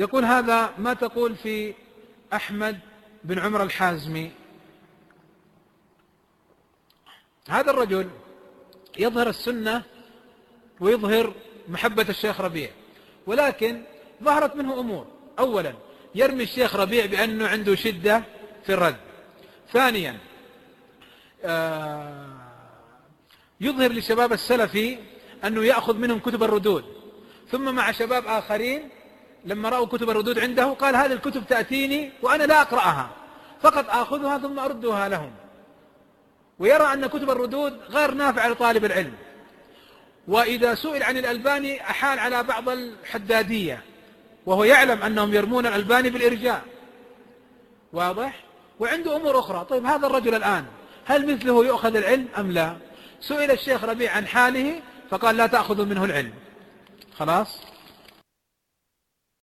يقول هذا ما تقول في أحمد بن عمر الحازمي. هذا الرجل يظهر السنة ويظهر محبة الشيخ ربيع ولكن ظهرت منه أمور. أولا يرمي الشيخ ربيع بأنه عنده شدة في الرد. ثانيا آه، يظهر لشباب السلفي أنه يأخذ منهم كتب الردود. ثم مع شباب آخرين لما رأوا كتب الردود عنده قال هذه الكتب تأتيني وأنا لا أقرأها فقط آخذها ثم أردها لهم. ويرى أن كتب الردود غير نافعة لطالب العلم. وإذا سئل عن الألباني أحال على بعض الحدادية وهو يعلم أنهم يرمون الألباني بالإرجاء. واضح؟ وعنده أمور أخرى. طيب هذا الرجل الآن هل مثله يؤخذ العلم أم لا؟ سئل الشيخ ربيع عن حاله فقال لا تأخذوا منه العلم. خلاص؟